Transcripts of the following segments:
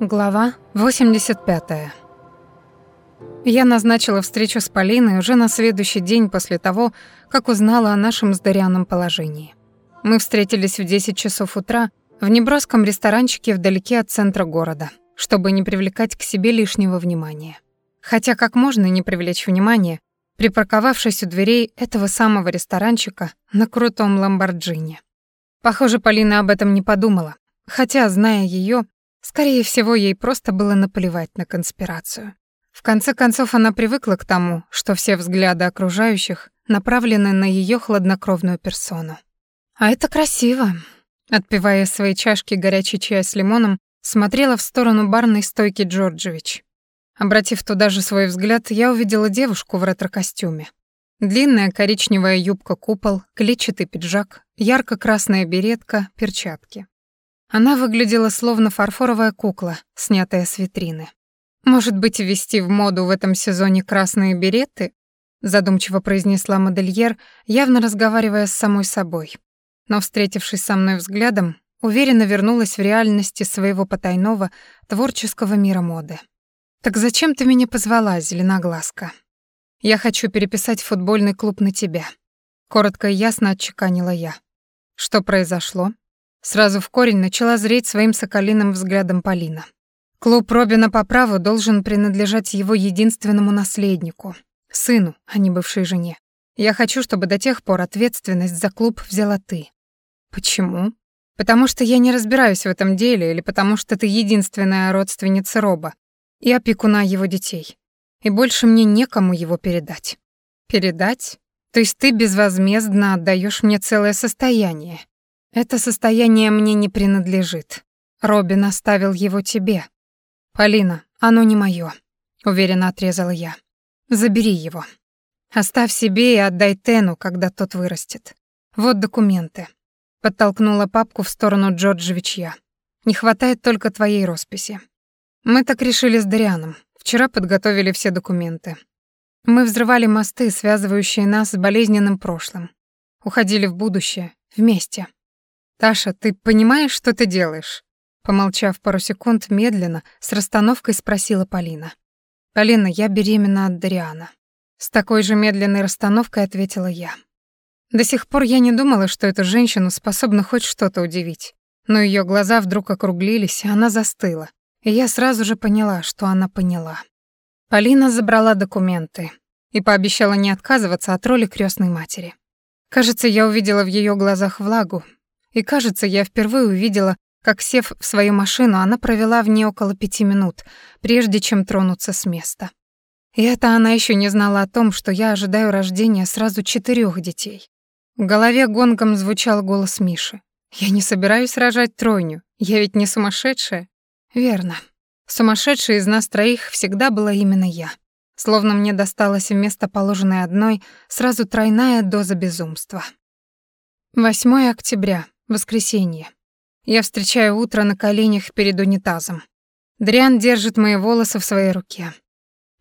Глава 85. Я назначила встречу с Полиной уже на следующий день после того, как узнала о нашем с Дарианом положении. Мы встретились в 10 часов утра в неброском ресторанчике вдалеке от центра города, чтобы не привлекать к себе лишнего внимания. Хотя как можно не привлечь внимание, припарковавшись у дверей этого самого ресторанчика на крутом ламборджини. Похоже, Полина об этом не подумала, хотя, зная ее, Скорее всего, ей просто было наплевать на конспирацию. В конце концов, она привыкла к тому, что все взгляды окружающих направлены на ее хладнокровную персону. «А это красиво», — отпивая своей чашки горячий чай с лимоном, смотрела в сторону барной стойки Джорджевич. Обратив туда же свой взгляд, я увидела девушку в ретро-костюме. Длинная коричневая юбка-купол, клетчатый пиджак, ярко-красная беретка, перчатки. Она выглядела словно фарфоровая кукла, снятая с витрины. «Может быть, ввести в моду в этом сезоне красные береты?» задумчиво произнесла модельер, явно разговаривая с самой собой. Но, встретившись со мной взглядом, уверенно вернулась в реальности своего потайного творческого мира моды. «Так зачем ты меня позвала, зеленоглазка?» «Я хочу переписать футбольный клуб на тебя», — коротко и ясно отчеканила я. «Что произошло?» Сразу в корень начала зреть своим соколиным взглядом Полина. Клуб Робина по праву должен принадлежать его единственному наследнику, сыну, а не бывшей жене. Я хочу, чтобы до тех пор ответственность за клуб взяла ты. Почему? Потому что я не разбираюсь в этом деле или потому что ты единственная родственница Роба и опекуна его детей. И больше мне некому его передать. Передать? То есть ты безвозмездно отдаешь мне целое состояние, это состояние мне не принадлежит. Робин оставил его тебе. Полина, оно не моё, уверенно отрезала я. Забери его. Оставь себе и отдай Тену, когда тот вырастет. Вот документы. Подтолкнула папку в сторону Джорджевичья. Не хватает только твоей росписи. Мы так решили с Дарианом. Вчера подготовили все документы. Мы взрывали мосты, связывающие нас с болезненным прошлым. Уходили в будущее вместе. «Таша, ты понимаешь, что ты делаешь?» Помолчав пару секунд, медленно, с расстановкой спросила Полина. «Полина, я беременна от Дариана». С такой же медленной расстановкой ответила я. До сих пор я не думала, что эту женщину способна хоть что-то удивить. Но ее глаза вдруг округлились, и она застыла. И я сразу же поняла, что она поняла. Полина забрала документы и пообещала не отказываться от роли крестной матери. Кажется, я увидела в ее глазах влагу, и, кажется, я впервые увидела, как, сев в свою машину, она провела в ней около пяти минут, прежде чем тронуться с места. И это она еще не знала о том, что я ожидаю рождения сразу четырех детей. В голове гонгом звучал голос Миши. «Я не собираюсь рожать тройню, я ведь не сумасшедшая». Верно. Сумасшедшей из нас троих всегда была именно я. Словно мне досталась вместо положенной одной сразу тройная доза безумства. 8 октября. Воскресенье. Я встречаю утро на коленях перед унитазом. Дриан держит мои волосы в своей руке.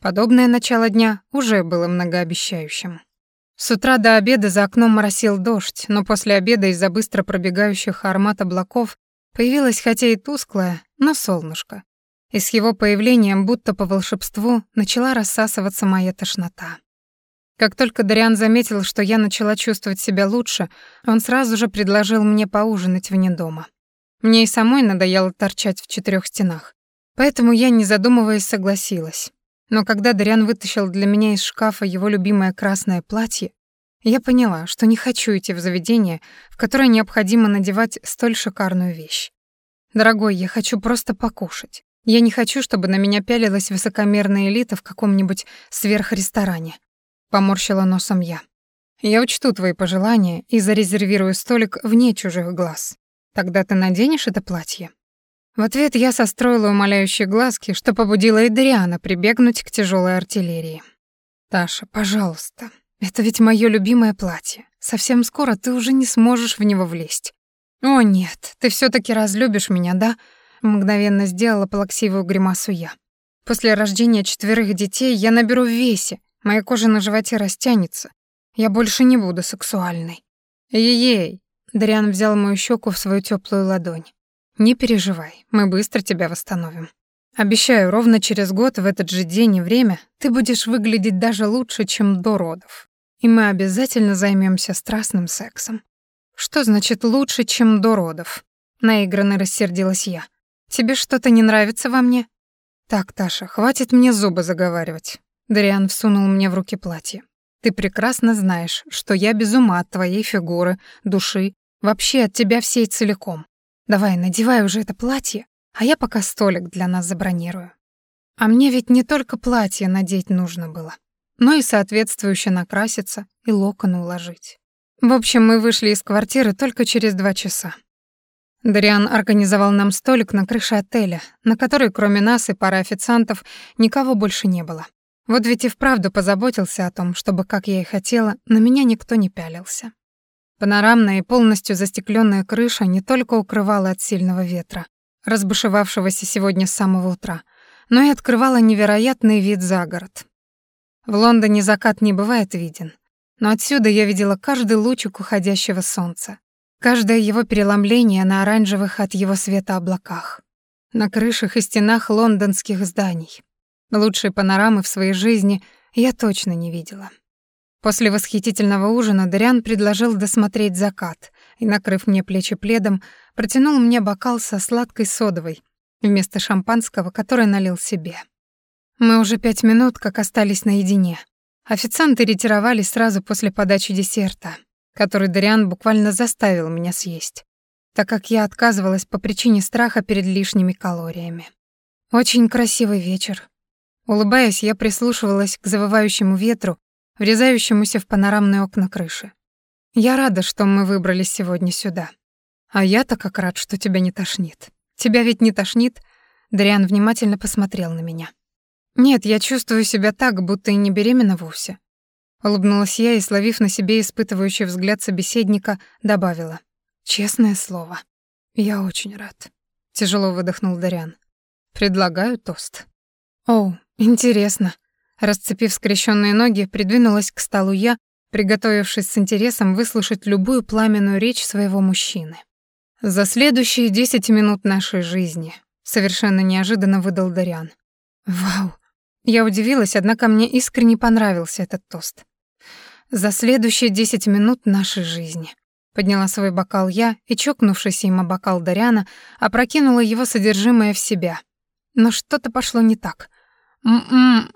Подобное начало дня уже было многообещающим. С утра до обеда за окном моросил дождь, но после обеда из-за быстро пробегающих аромат облаков появилось хотя и тусклое, но солнышко. И с его появлением, будто по волшебству, начала рассасываться моя тошнота. Как только Дариан заметил, что я начала чувствовать себя лучше, он сразу же предложил мне поужинать вне дома. Мне и самой надоело торчать в четырех стенах. Поэтому я, не задумываясь, согласилась. Но когда Дариан вытащил для меня из шкафа его любимое красное платье, я поняла, что не хочу идти в заведение, в которое необходимо надевать столь шикарную вещь. Дорогой, я хочу просто покушать. Я не хочу, чтобы на меня пялилась высокомерная элита в каком-нибудь сверхресторане. Поморщила носом я. Я учту твои пожелания и зарезервирую столик вне чужих глаз. Тогда ты наденешь это платье? В ответ я состроила умоляющие глазки, что побудило и Дариана прибегнуть к тяжелой артиллерии. «Таша, пожалуйста, это ведь мое любимое платье. Совсем скоро ты уже не сможешь в него влезть». «О нет, ты все таки разлюбишь меня, да?» Мгновенно сделала плаксивую гримасу я. «После рождения четверых детей я наберу в весе, Моя кожа на животе растянется. Я больше не буду сексуальной. Ей-ей. Дариан взял мою щеку в свою теплую ладонь. Не переживай, мы быстро тебя восстановим. Обещаю, ровно через год в этот же день и время ты будешь выглядеть даже лучше, чем до родов. И мы обязательно займемся страстным сексом. Что значит лучше, чем до родов? Наигранно рассердилась я. Тебе что-то не нравится во мне? Так, Таша, хватит мне зубы заговаривать. Дариан всунул мне в руки платье. Ты прекрасно знаешь, что я без ума от твоей фигуры, души, вообще от тебя всей целиком. Давай, надевай уже это платье, а я пока столик для нас забронирую. А мне ведь не только платье надеть нужно было, но и соответствующе накраситься и локоны уложить. В общем, мы вышли из квартиры только через два часа. Дариан организовал нам столик на крыше отеля, на который кроме нас и пары официантов никого больше не было. Вот ведь и вправду позаботился о том, чтобы, как я и хотела, на меня никто не пялился. Панорамная и полностью застекленная крыша не только укрывала от сильного ветра, разбушевавшегося сегодня с самого утра, но и открывала невероятный вид за город. В Лондоне закат не бывает виден, но отсюда я видела каждый лучик уходящего солнца, каждое его переломление на оранжевых от его света облаках, на крышах и стенах лондонских зданий. Лучшей панорамы в своей жизни я точно не видела. После восхитительного ужина Дариан предложил досмотреть закат и, накрыв мне плечи пледом, протянул мне бокал со сладкой содовой вместо шампанского, который налил себе. Мы уже пять минут как остались наедине. Официанты ретировались сразу после подачи десерта, который Дариан буквально заставил меня съесть, так как я отказывалась по причине страха перед лишними калориями. Очень красивый вечер. Улыбаясь, я прислушивалась к завывающему ветру врезающемуся в панорамные окна крыши. «Я рада, что мы выбрались сегодня сюда. А я-то как рад, что тебя не тошнит. Тебя ведь не тошнит?» Дариан внимательно посмотрел на меня. «Нет, я чувствую себя так, будто и не беременна вовсе». Улыбнулась я и, словив на себе испытывающий взгляд собеседника, добавила. «Честное слово, я очень рад». Тяжело выдохнул Дариан. «Предлагаю тост». «О, интересно», Расцепив скрещенные ноги, придвинулась к столу я, приготовившись с интересом выслушать любую пламенную речь своего мужчины. «За следующие десять минут нашей жизни», — совершенно неожиданно выдал Дариан. «Вау!» Я удивилась, однако мне искренне понравился этот тост. «За следующие десять минут нашей жизни», — подняла свой бокал я и, чокнувшись им о бокал Дариана, опрокинула его содержимое в себя. Но что-то пошло не так. «М-м-м»,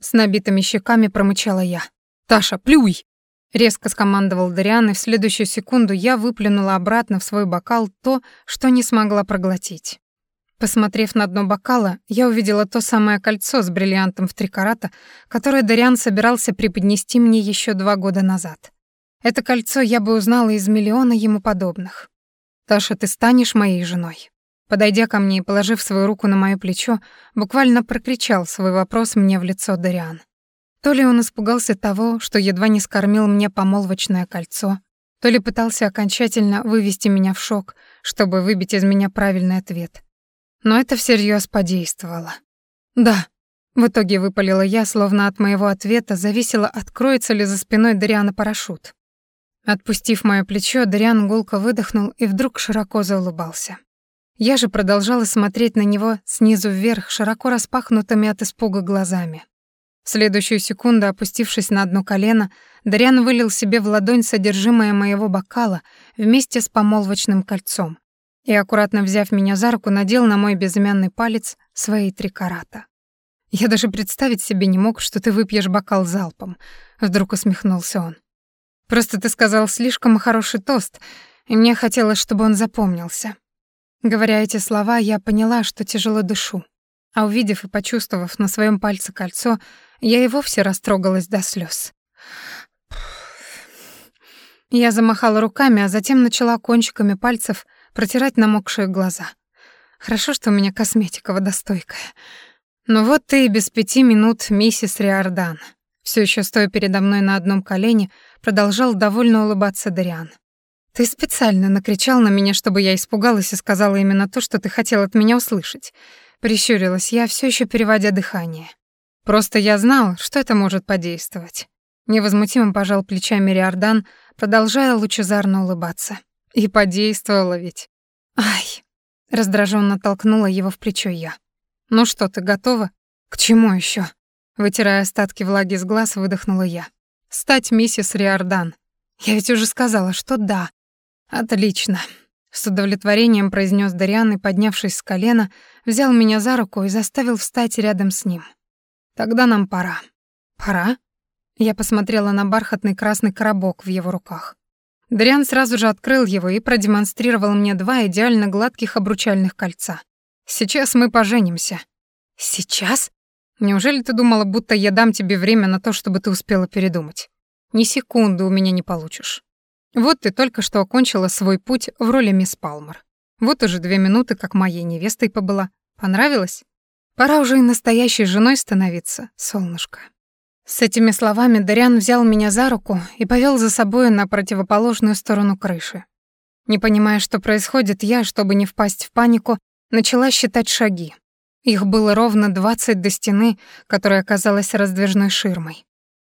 с набитыми щеками промычала я. «Таша, плюй!» Резко скомандовал Дариан, и в следующую секунду я выплюнула обратно в свой бокал то, что не смогла проглотить. Посмотрев на дно бокала, я увидела то самое кольцо с бриллиантом в три карата, которое Дариан собирался преподнести мне еще два года назад. Это кольцо я бы узнала из миллиона ему подобных. «Таша, ты станешь моей женой?» Подойдя ко мне и положив свою руку на моё плечо, буквально прокричал свой вопрос мне в лицо Дариан. То ли он испугался того, что едва не скормил мне помолвочное кольцо, то ли пытался окончательно вывести меня в шок, чтобы выбить из меня правильный ответ. Но это всерьез подействовало. «Да», — в итоге выпалила я, словно от моего ответа зависело, откроется ли за спиной Дариана парашют. Отпустив моё плечо, Дариан гулко выдохнул и вдруг широко заулыбался. Я же продолжала смотреть на него снизу вверх, широко распахнутыми от испуга глазами. В следующую секунду, опустившись на одно колено, Дарьян вылил себе в ладонь содержимое моего бокала вместе с помолвочным кольцом и, аккуратно взяв меня за руку, надел на мой безымянный палец свои три карата. «Я даже представить себе не мог, что ты выпьешь бокал залпом», — вдруг усмехнулся он. «Просто ты сказал слишком хороший тост, и мне хотелось, чтобы он запомнился. Говоря эти слова, я поняла, что тяжело дышу. А увидев и почувствовав на своем пальце кольцо, я и вовсе растрогалась до слез. Я замахала руками, а затем начала кончиками пальцев протирать намокшие глаза. Хорошо, что у меня косметика водостойкая. Но вот ты и без пяти минут миссис Риордан. Все еще стоя передо мной на одном колене, продолжал довольно улыбаться Дариан. «Ты специально накричал на меня, чтобы я испугалась и сказала именно то, что ты хотел от меня услышать». Прищурилась я, все еще переводя дыхание. «Просто я знал, что это может подействовать». Невозмутимо пожал плечами Риордан, продолжая лучезарно улыбаться. «И подействовало ведь». «Ай!» — раздраженно толкнула его в плечо я. Ну что, ты готова? К чему еще? Вытирая остатки влаги с глаз, выдохнула я. Стать миссис Риордан. Я ведь уже сказала, что да. Отлично. С удовлетворением произнес Дариан и, поднявшись с колена, взял меня за руку и заставил встать рядом с ним. Тогда нам пора. Пора? Я посмотрела на бархатный красный коробок в его руках. Дариан сразу же открыл его и продемонстрировал мне два идеально гладких обручальных кольца. «Сейчас мы поженимся». «Сейчас?» Неужели ты думала, будто я дам тебе время на то, чтобы ты успела передумать? Ни секунды у меня не получишь. Вот ты только что окончила свой путь в роли мисс Палмер. Вот уже две минуты, как моей невестой побыла. Понравилось? Пора уже и настоящей женой становиться, солнышко. С этими словами Дариан взял меня за руку и повел за собой на противоположную сторону крыши. Не понимая, что происходит, я, чтобы не впасть в панику, начала считать шаги. Их было ровно двадцать до стены, которая оказалась раздвижной ширмой.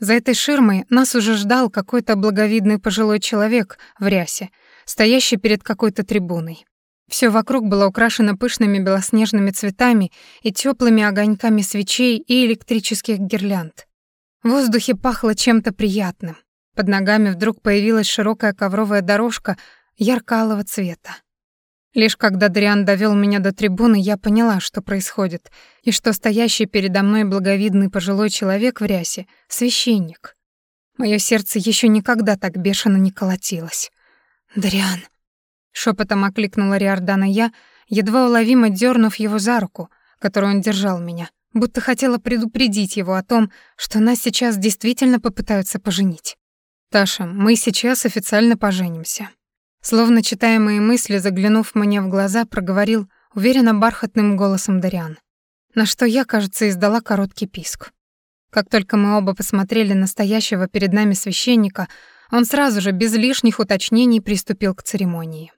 За этой ширмой нас уже ждал какой-то благовидный пожилой человек в рясе, стоящий перед какой-то трибуной. Все вокруг было украшено пышными белоснежными цветами и теплыми огоньками свечей и электрических гирлянд. В воздухе пахло чем-то приятным. Под ногами вдруг появилась широкая ковровая дорожка ярко-алого цвета. Лишь когда Дриан довел меня до трибуны, я поняла, что происходит, и что стоящий передо мной благовидный пожилой человек в рясе — священник. Мое сердце еще никогда так бешено не колотилось. «Дриан!» — шепотом окликнула Риордана я, едва уловимо дернув его за руку, которую он держал меня, будто хотела предупредить его о том, что нас сейчас действительно попытаются поженить. «Таша, мы сейчас официально поженимся. Словно читая мои мысли, заглянув мне в глаза, проговорил уверенно бархатным голосом Дариан. На что я, кажется, издала короткий писк. Как только мы оба посмотрели на стоящего перед нами священника, он сразу же, без лишних уточнений, приступил к церемонии.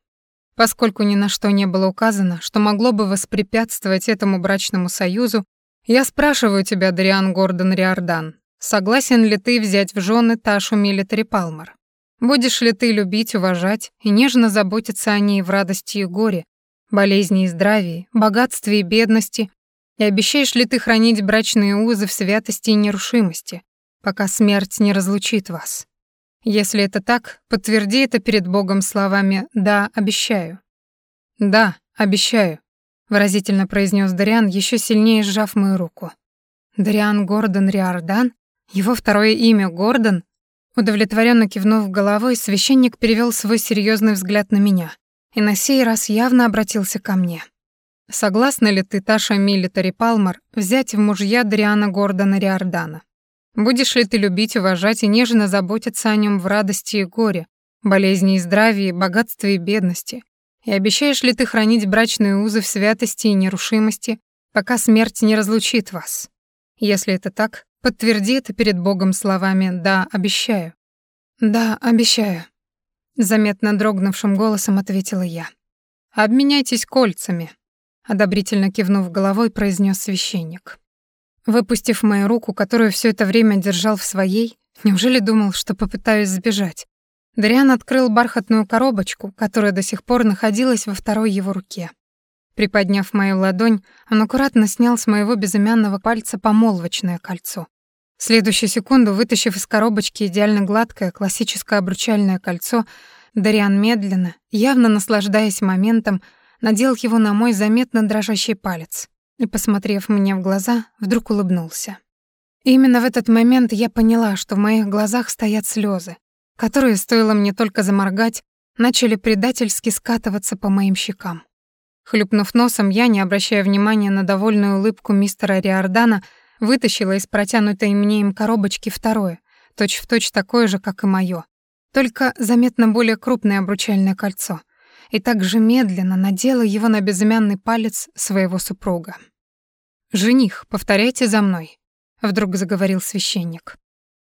Поскольку ни на что не было указано, что могло бы воспрепятствовать этому брачному союзу, я спрашиваю тебя, Дариан Гордон Риордан, согласен ли ты взять в жены Ташу Милитари Палмер? Будешь ли ты любить, уважать и нежно заботиться о ней в радости и горе, болезни и здравии, богатстве и бедности, и обещаешь ли ты хранить брачные узы в святости и нерушимости, пока смерть не разлучит вас? Если это так, подтверди это перед Богом словами «да, обещаю». «Да, обещаю», — выразительно произнес Дариан, еще сильнее сжав мою руку. Дариан Гордон Риордан? Его второе имя Гордон? Удовлетворенно кивнув головой, священник перевел свой серьезный взгляд на меня и на сей раз явно обратился ко мне. «Согласна ли ты, Таша Миллитари Палмер, взять в мужья Дриана Гордона Риордана? Будешь ли ты любить, уважать и нежно заботиться о нем в радости и горе, болезни и здравии, богатстве и бедности? И обещаешь ли ты хранить брачные узы в святости и нерушимости, пока смерть не разлучит вас? Если это так, Подтверди это перед Богом словами «да, обещаю». «Да, обещаю», — заметно дрогнувшим голосом ответила я. «Обменяйтесь кольцами», — одобрительно кивнув головой, произнес священник. Выпустив мою руку, которую все это время держал в своей, неужели думал, что попытаюсь сбежать? Дариан открыл бархатную коробочку, которая до сих пор находилась во второй его руке. Приподняв мою ладонь, он аккуратно снял с моего безымянного пальца помолвочное кольцо. Следующую секунду, вытащив из коробочки идеально гладкое классическое обручальное кольцо, Дариан медленно, явно наслаждаясь моментом, надел его на мой заметно дрожащий палец и, посмотрев мне в глаза, вдруг улыбнулся. И именно в этот момент я поняла, что в моих глазах стоят слезы, которые, стоило мне только заморгать, начали предательски скатываться по моим щекам. Хлюпнув носом, я, не обращая внимания на довольную улыбку мистера Риордана, вытащила из протянутой мне им коробочки второе, точь-в-точь точь такое же, как и моё, только заметно более крупное обручальное кольцо, и так же медленно надела его на безымянный палец своего супруга. «Жених, повторяйте за мной», — вдруг заговорил священник.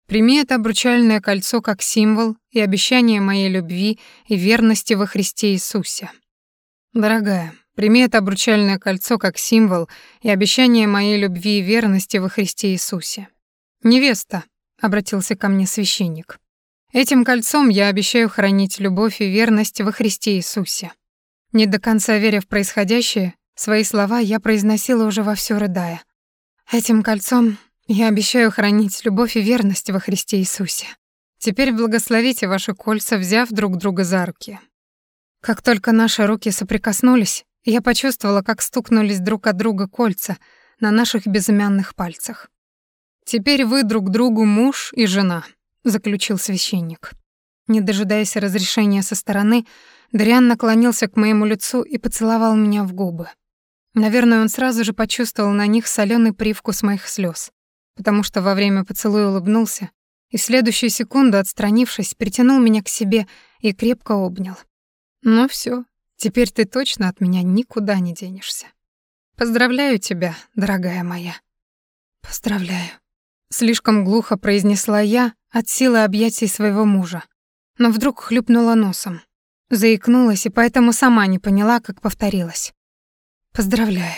«Прими это обручальное кольцо как символ и обещание моей любви и верности во Христе Иисусе. Дорогая, Прими это обручальное кольцо как символ и обещание моей любви и верности во Христе Иисусе. Невеста, обратился ко мне священник. Этим кольцом я обещаю хранить любовь и верность во Христе Иисусе. Не до конца веря в происходящее, Свои слова я произносила уже вовсю рыдая. Этим кольцом я обещаю хранить любовь и верность во Христе Иисусе. Теперь благословите ваши кольца, взяв друг друга за руки. Как только наши руки соприкоснулись, я почувствовала, как стукнулись друг от друга кольца на наших безымянных пальцах. «Теперь вы друг другу муж и жена», — заключил священник. Не дожидаясь разрешения со стороны, Дриан наклонился к моему лицу и поцеловал меня в губы. Наверное, он сразу же почувствовал на них соленый привкус моих слез, потому что во время поцелуя улыбнулся и в следующую секунду, отстранившись, притянул меня к себе и крепко обнял. «Ну все, теперь ты точно от меня никуда не денешься. Поздравляю тебя, дорогая моя». «Поздравляю», — слишком глухо произнесла я от силы объятий своего мужа, но вдруг хлюпнула носом. Заикнулась и поэтому сама не поняла, как повторилась. «Поздравляю».